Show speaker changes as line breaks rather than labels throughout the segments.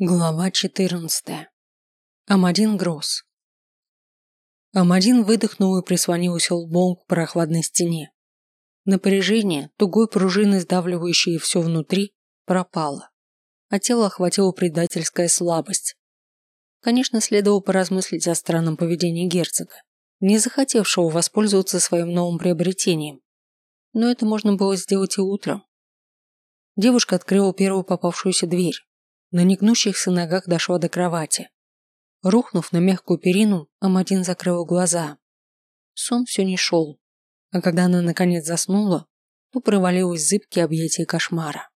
Глава 14. Амадин Гросс. Амадин выдохнул и прислонился лбом к прохладной стене. Напряжение, тугой пружиной сдавливающей все внутри, пропало, а тело охватила предательская слабость. Конечно, следовало поразмыслить о странном поведении герцога, не захотевшего воспользоваться своим новым приобретением. Но это можно было сделать и утром. Девушка открыла первую попавшуюся дверь на негнущихся ногах дошла до кровати. Рухнув на мягкую перину, Амадин закрыл глаза. Сон все не шел, а когда она наконец заснула, то провалилась в зыбкие объятия кошмара.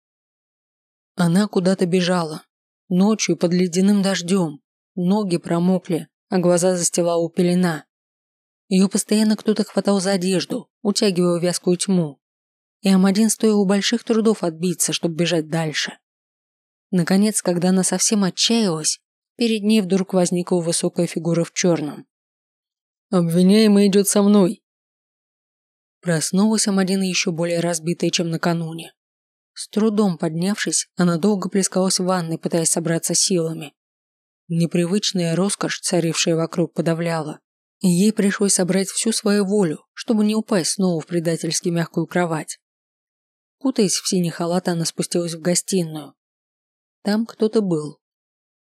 Она куда-то бежала, ночью под ледяным дождем, ноги промокли, а глаза застилала пелена. Ее постоянно кто-то хватал за одежду, утягивая вязкую тьму. И Амадин стоил больших трудов отбиться, чтобы бежать дальше. Наконец, когда она совсем отчаялась, перед ней вдруг возникла высокая фигура в черном. «Обвиняемый идет со мной!» Проснулась Амадина еще более разбитая, чем накануне. С трудом поднявшись, она долго плескалась в ванной, пытаясь собраться силами. Непривычная роскошь, царившая вокруг, подавляла, и ей пришлось собрать всю свою волю, чтобы не упасть снова в предательски мягкую кровать. Кутаясь в синий халат, она спустилась в гостиную, там кто-то был.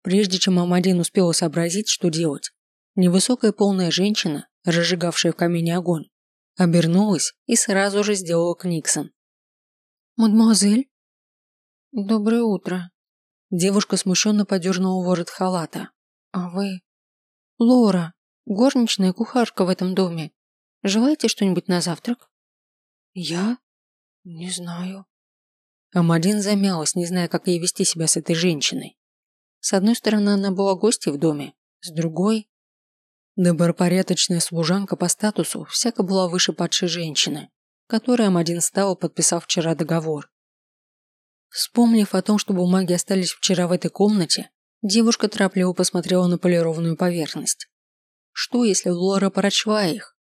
Прежде чем Амадин успела сообразить, что делать, невысокая полная женщина, разжигавшая в камине огонь, обернулась и сразу же сделала Книксон.
«Мадемуазель?»
«Доброе утро». Девушка смущенно подернула ворот халата.
«А вы?» «Лора, горничная кухарка в этом доме. Желаете что-нибудь на завтрак?»
«Я?
Не знаю».
Амадин замялась, не зная, как ей вести себя с этой женщиной. С одной стороны, она была гостьей в доме, с другой... Добропорядочная служанка по статусу всяко была выше падшей женщины, которой Амадин стала, подписав вчера договор. Вспомнив о том, что бумаги остались вчера в этой комнате, девушка торопливо посмотрела на полированную поверхность. Что, если Лора прочла их?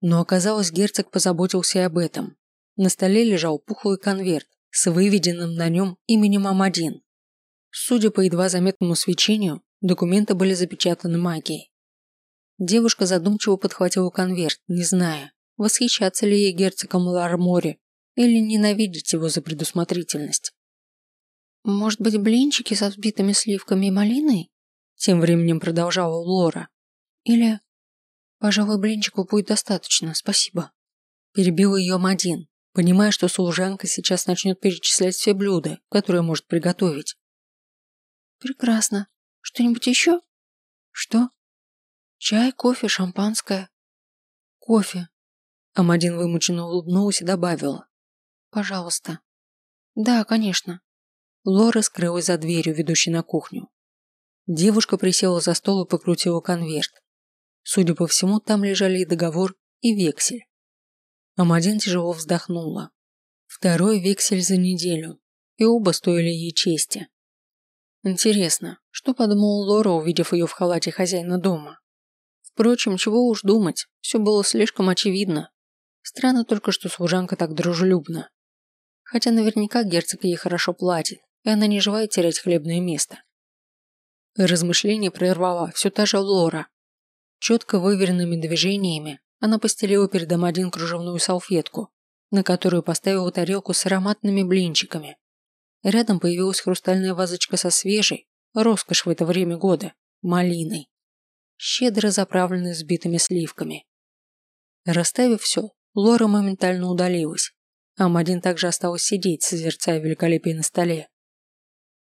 Но оказалось, герцог позаботился и об этом. На столе лежал пухлый конверт, с выведенным на нем именем Амадин. Судя по едва заметному свечению, документы были запечатаны магией. Девушка задумчиво подхватила конверт, не зная, восхищаться ли ей герцогом Лармори или ненавидеть его за предусмотрительность.
«Может быть, блинчики со взбитыми сливками и малиной?»
Тем временем продолжала Лора.
«Или...» «Пожалуй, блинчиков будет достаточно, спасибо».
Перебил ее Мадин, понимая, что служанка сейчас начнет перечислять все блюда, которые может приготовить.
«Прекрасно. Что-нибудь еще?»
«Что?»
«Чай, кофе, шампанское».
«Кофе». Амадин вымученно улыбнулась и добавила.
«Пожалуйста». «Да, конечно».
Лора скрылась за дверью, ведущей на кухню. Девушка присела за стол и покрутила конверт. Судя по всему, там лежали и договор, и вексель. Амадин тяжело вздохнула. Второй вексель за неделю, и оба стоили ей чести. Интересно, что подумал Лора, увидев ее в халате хозяина дома? Впрочем, чего уж думать, все было слишком очевидно. Странно только, что служанка так дружелюбна. Хотя наверняка герцог ей хорошо платит, и она не желает терять хлебное место. Размышление прервала все та же Лора. Четко выверенными движениями она постелила перед один кружевную салфетку, на которую поставила тарелку с ароматными блинчиками. Рядом появилась хрустальная вазочка со свежей, роскошь в это время года, малиной, щедро заправленной сбитыми сливками. Расставив все, Лора моментально удалилась, а Мадин также осталась сидеть, созерцая великолепие на столе.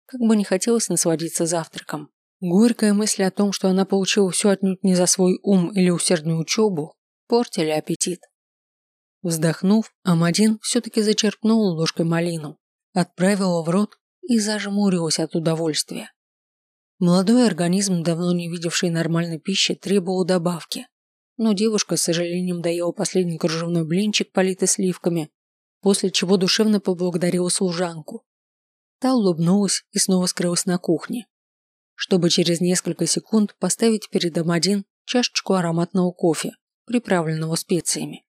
Как бы не хотелось насладиться завтраком, горькая мысль о том, что она получила все отнюдь не за свой ум или усердную учебу, портили аппетит. Вздохнув, Амадин все-таки зачерпнул ложкой малину, отправила в рот и зажмурилась от удовольствия. Молодой организм, давно не видевший нормальной пищи, требовал добавки. Но девушка с сожалением доела последний кружевной блинчик, политый сливками, после чего душевно поблагодарила служанку. Та улыбнулась и снова скрылась на кухне, чтобы через несколько секунд поставить перед Амадин чашечку ароматного кофе приправленного специями.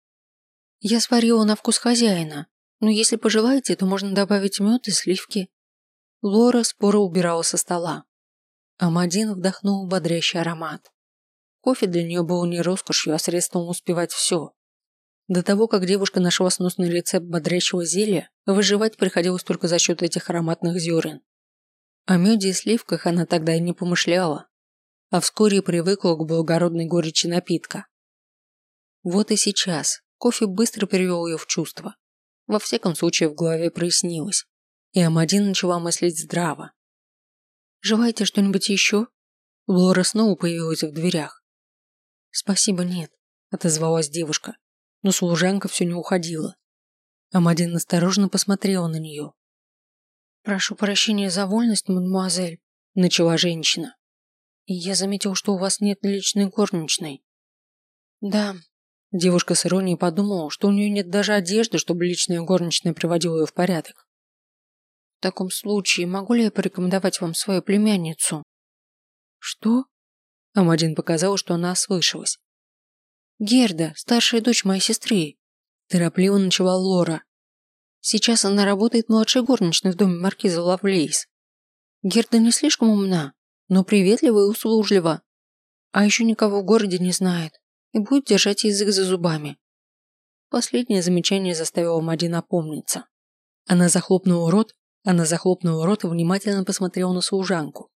Я сварила на вкус хозяина, но если пожелаете, то можно добавить мед и сливки. Лора споро убирала со стола. Амадин вдохнул бодрящий аромат. Кофе для нее был не роскошью, а средством успевать все. До того, как девушка нашла сносный рецепт бодрящего зелья, выживать приходилось только за счет этих ароматных зерен. О меде и сливках она тогда и не помышляла, а вскоре привыкла к благородной горечи напитка. Вот и сейчас кофе быстро привел ее в чувство. Во всяком случае, в голове прояснилось, и Амадин начала мыслить здраво. «Желаете что-нибудь еще?» Лора снова появилась в дверях. «Спасибо, нет», – отозвалась девушка, но служанка все не уходила. Амадин осторожно посмотрела на нее. «Прошу прощения за вольность, мадемуазель», – начала женщина. «И я заметил, что у вас нет личной горничной». «Да». Девушка с иронией подумала, что у нее нет даже одежды, чтобы личная горничная приводила ее в порядок. «В таком случае могу ли я порекомендовать вам свою племянницу?» «Что?» Амадин показал, что она ослышалась. Герда, старшая дочь моей сестры. Торопливо начала Лора. Сейчас она работает младшей горничной в доме маркиза Лавлейс. Герда не слишком умна, но приветлива и услужлива. А еще никого в городе не знает и будет держать язык за зубами. Последнее замечание заставило Мадина опомниться. Она захлопнула рот, она захлопнула рот и внимательно посмотрела на служанку.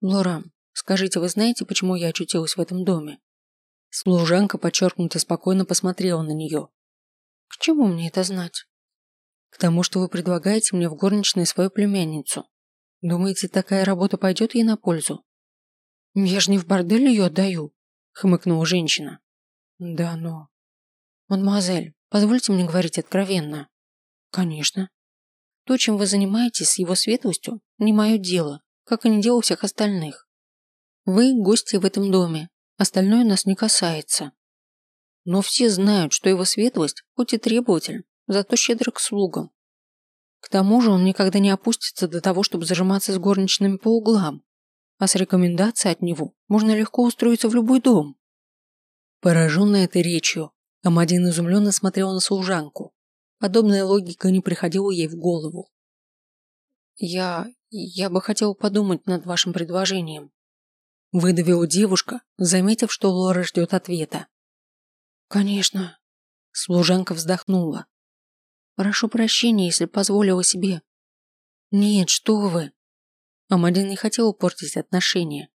«Лора, скажите, вы знаете, почему я очутилась в этом доме?» Служанка подчеркнуто спокойно посмотрела на нее. «К чему мне это знать?» «К тому, что вы предлагаете мне в горничной свою племянницу. Думаете, такая работа пойдет ей на пользу?» «Я же не в бордель ее отдаю», — хмыкнула женщина. «Да, но...» «Мадемуазель, позвольте мне говорить откровенно». «Конечно». «То, чем вы занимаетесь с его светлостью, не мое дело, как и не дело всех остальных. Вы гости в этом доме, Остальное нас не касается. Но все знают, что его светлость, хоть и требователь, зато щедр к слугам. К тому же он никогда не опустится до того, чтобы зажиматься с горничными по углам, а с рекомендацией от него можно легко устроиться в любой дом. Пораженная этой речью, Амадин изумленно смотрел на служанку. Подобная логика не приходила ей в голову. «Я... я бы хотел подумать над вашим предложением», Выдавила девушка, заметив, что Лора ждет ответа. «Конечно». Служанка вздохнула. «Прошу прощения, если позволила себе». «Нет, что вы». Амадин не хотел портить отношения.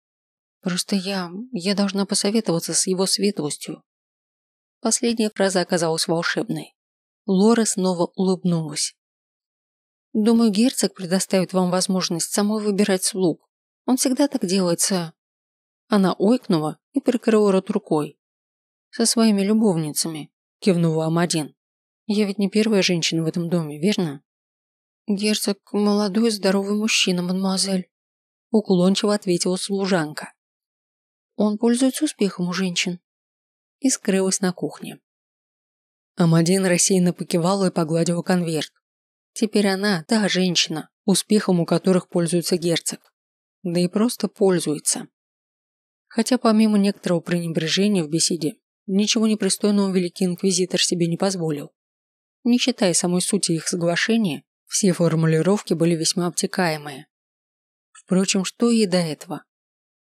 «Просто я... я должна посоветоваться с его светлостью». Последняя фраза оказалась волшебной. Лора снова улыбнулась. «Думаю, герцог предоставит вам возможность самой выбирать слуг. Он всегда так делается она ойкнула и прикрыла рот рукой. «Со своими любовницами», – кивнула Амадин. «Я ведь не первая женщина в этом доме, верно?» «Герцог – молодой здоровый мужчина, мадемуазель», – уклончиво ответила служанка. «Он пользуется успехом у женщин». И скрылась на кухне. Амадин рассеянно покивала и погладила конверт. Теперь она – та женщина, успехом у которых пользуется герцог. Да и просто пользуется. Хотя помимо некоторого пренебрежения в беседе, ничего непристойного великий инквизитор себе не позволил. Не считая самой сути их соглашения, все формулировки были весьма обтекаемые. Впрочем, что ей до этого?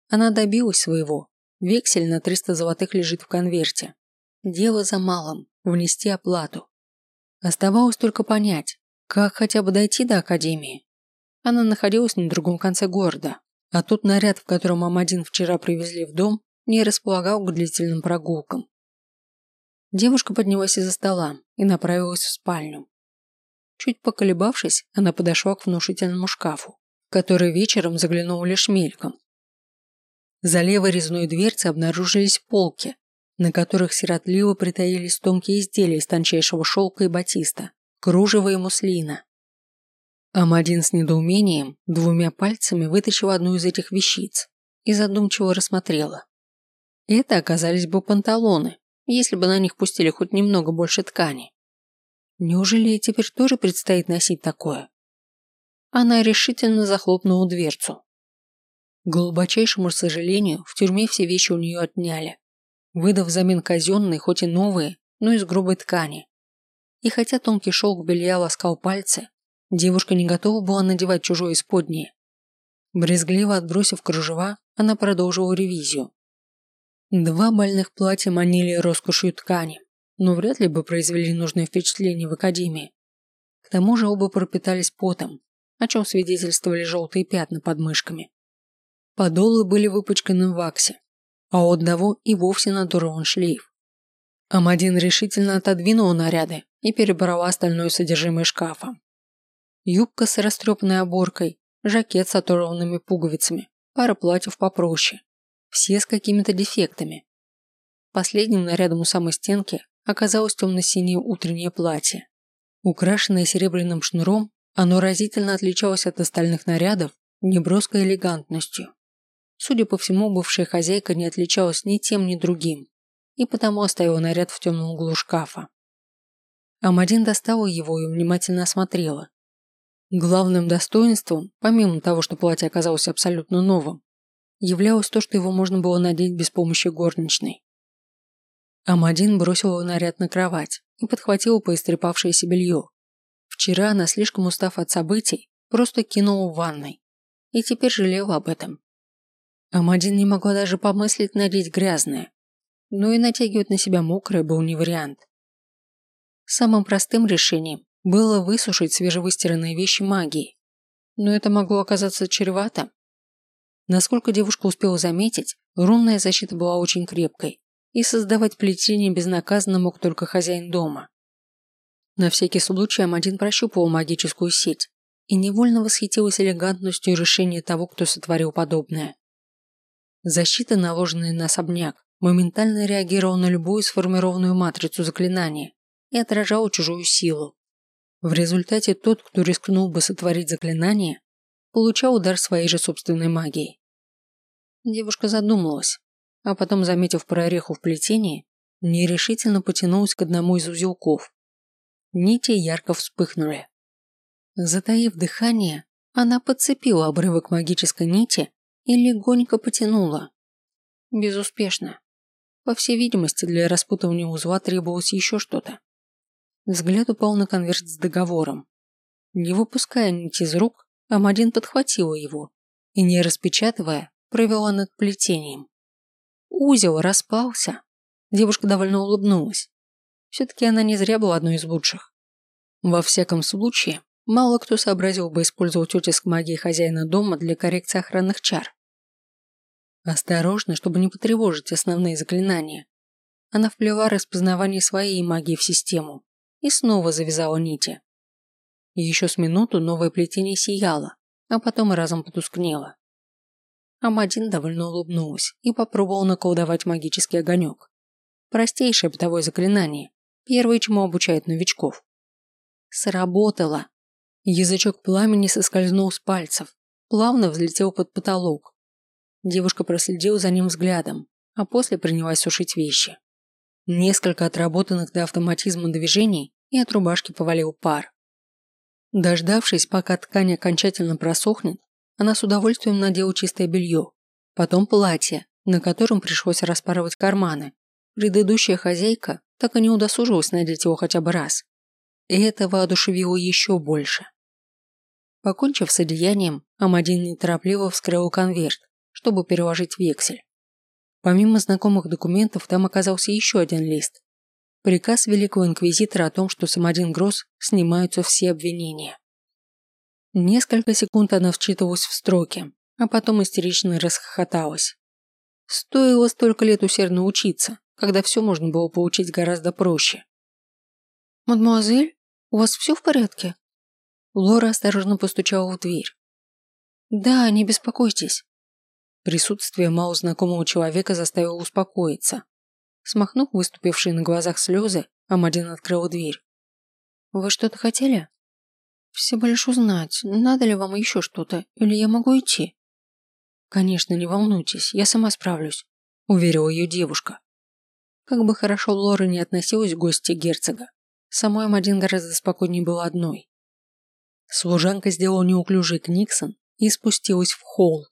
Она добилась своего. Вексель на 300 золотых лежит в конверте. Дело за малым – внести оплату. Оставалось только понять, как хотя бы дойти до академии. Она находилась на другом конце города, а тот наряд, в котором Амадин вчера привезли в дом, не располагал к длительным прогулкам. Девушка поднялась из-за стола и направилась в спальню. Чуть поколебавшись, она подошла к внушительному шкафу, который вечером заглянула лишь мельком. За левой резной дверцей обнаружились полки, на которых сиротливо притаились тонкие изделия из тончайшего шелка и батиста, кружева и муслина. Амадин с недоумением двумя пальцами вытащил одну из этих вещиц и задумчиво рассмотрела. Это оказались бы панталоны, если бы на них пустили хоть немного больше ткани. Неужели ей теперь тоже предстоит носить такое? Она решительно захлопнула дверцу. К глубочайшему сожалению, в тюрьме все вещи у нее отняли, выдав взамен казенные, хоть и новые, но из грубой ткани. И хотя тонкий шелк белья ласкал пальцы, Девушка не готова была надевать чужое исподнее. Брезгливо отбросив кружева, она продолжила ревизию. Два больных платья манили роскошью ткани, но вряд ли бы произвели нужное впечатление в академии. К тому же оба пропитались потом, о чем свидетельствовали желтые пятна под мышками. Подолы были выпачканы в ваксе, а у одного и вовсе надорван шлейф. Амадин решительно отодвинул наряды и перебрала остальное содержимое шкафа. Юбка с растрепанной оборкой, жакет с оторванными пуговицами, пара платьев попроще. Все с какими-то дефектами. Последним нарядом у самой стенки оказалось темно-синее утреннее платье. Украшенное серебряным шнуром, оно разительно отличалось от остальных нарядов неброской элегантностью. Судя по всему, бывшая хозяйка не отличалась ни тем, ни другим, и потому оставила наряд в темном углу шкафа. Амадин достала его и внимательно осмотрела. Главным достоинством, помимо того, что платье оказалось абсолютно новым, являлось то, что его можно было надеть без помощи горничной. Амадин бросила наряд на кровать и подхватила поистрепавшееся белье. Вчера она, слишком устав от событий, просто кинула в ванной. И теперь жалела об этом. Амадин не могла даже помыслить надеть грязное. Но и натягивать на себя мокрое был не вариант. Самым простым решением было высушить свежевыстиранные вещи магией. Но это могло оказаться чревато. Насколько девушка успела заметить, рунная защита была очень крепкой, и создавать плетение безнаказанно мог только хозяин дома. На всякий случай Амадин прощупывал магическую сеть и невольно восхитилась элегантностью решения того, кто сотворил подобное. Защита, наложенная на особняк, моментально реагировала на любую сформированную матрицу заклинания и отражала чужую силу. В результате тот, кто рискнул бы сотворить заклинание, получал удар своей же собственной магией. Девушка задумалась, а потом, заметив прореху в плетении, нерешительно потянулась к одному из узелков. Нити ярко вспыхнули. Затаив дыхание, она подцепила обрывок магической нити и легонько потянула. Безуспешно. По всей видимости, для распутывания узла требовалось еще что-то. Взгляд упал на конверт с договором. Не выпуская нить из рук, Амадин подхватила его и, не распечатывая, провела над плетением. Узел распался. Девушка довольно улыбнулась. Все-таки она не зря была одной из лучших. Во всяком случае, мало кто сообразил бы использовать утиск магии хозяина дома для коррекции охранных чар. Осторожно, чтобы не потревожить основные заклинания. Она вплела распознавание своей магии в систему и снова завязала нити. Еще с минуту новое плетение сияло, а потом разом потускнело. Амадин довольно улыбнулась и попробовал наколдовать магический огонек. Простейшее бытовое заклинание, первое, чему обучают новичков. Сработало. Язычок пламени соскользнул с пальцев, плавно взлетел под потолок. Девушка проследила за ним взглядом, а после принялась сушить вещи. Несколько отработанных до автоматизма движений, и от рубашки повалил пар. Дождавшись, пока ткань окончательно просохнет, она с удовольствием надела чистое белье, потом платье, на котором пришлось распарывать карманы. Предыдущая хозяйка так и не удосужилась надеть его хотя бы раз. И это воодушевило еще больше. Покончив с одеянием, Амадин неторопливо вскрыл конверт, чтобы переложить вексель. Помимо знакомых документов, там оказался еще один лист. Приказ Великого Инквизитора о том, что с Амадин Гросс снимаются все обвинения. Несколько секунд она вчитывалась в строки, а потом истерично расхохоталась. Стоило столько лет усердно учиться, когда все можно было получить гораздо проще.
«Мадемуазель, у вас все в порядке?»
Лора осторожно постучала в дверь.
«Да, не беспокойтесь.
Присутствие малознакомого человека заставило успокоиться. Смахнув выступившие на глазах слезы, Амадин открыл дверь.
«Вы что-то хотели?» «Всего лишь узнать, надо ли вам еще что-то, или я могу идти?»
«Конечно, не волнуйтесь, я сама справлюсь», – уверила ее девушка. Как бы хорошо Лора не относилась к гости герцога, самой Амадин гораздо спокойнее была одной. Служанка сделала неуклюжий книксон и спустилась в холл,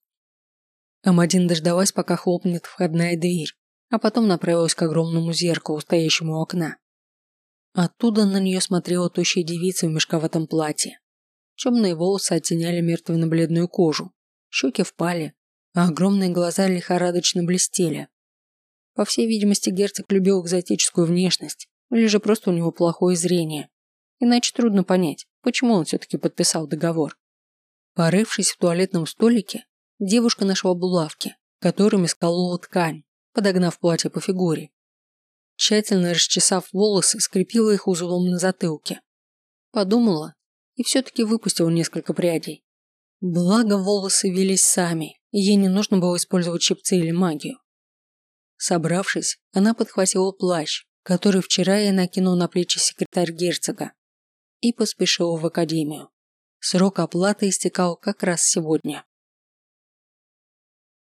М1 дождалась, пока хлопнет входная дверь, а потом направилась к огромному зеркалу, стоящему у окна. Оттуда на нее смотрела тощая девица в мешковатом платье. Темные волосы оттеняли мертвенно-бледную кожу, щеки впали, а огромные глаза лихорадочно блестели. По всей видимости, герцог любил экзотическую внешность, или же просто у него плохое зрение. Иначе трудно понять, почему он все-таки подписал договор. Порывшись в туалетном столике, девушка нашла булавки, которыми сколола ткань, подогнав платье по фигуре. Тщательно расчесав волосы, скрепила их узлом на затылке. Подумала и все-таки выпустила несколько прядей. Благо волосы велись сами, и ей не нужно было использовать щипцы или магию. Собравшись, она подхватила плащ, который вчера ей накинул на плечи секретарь герцога, и поспешила в академию. Срок оплаты истекал как раз сегодня.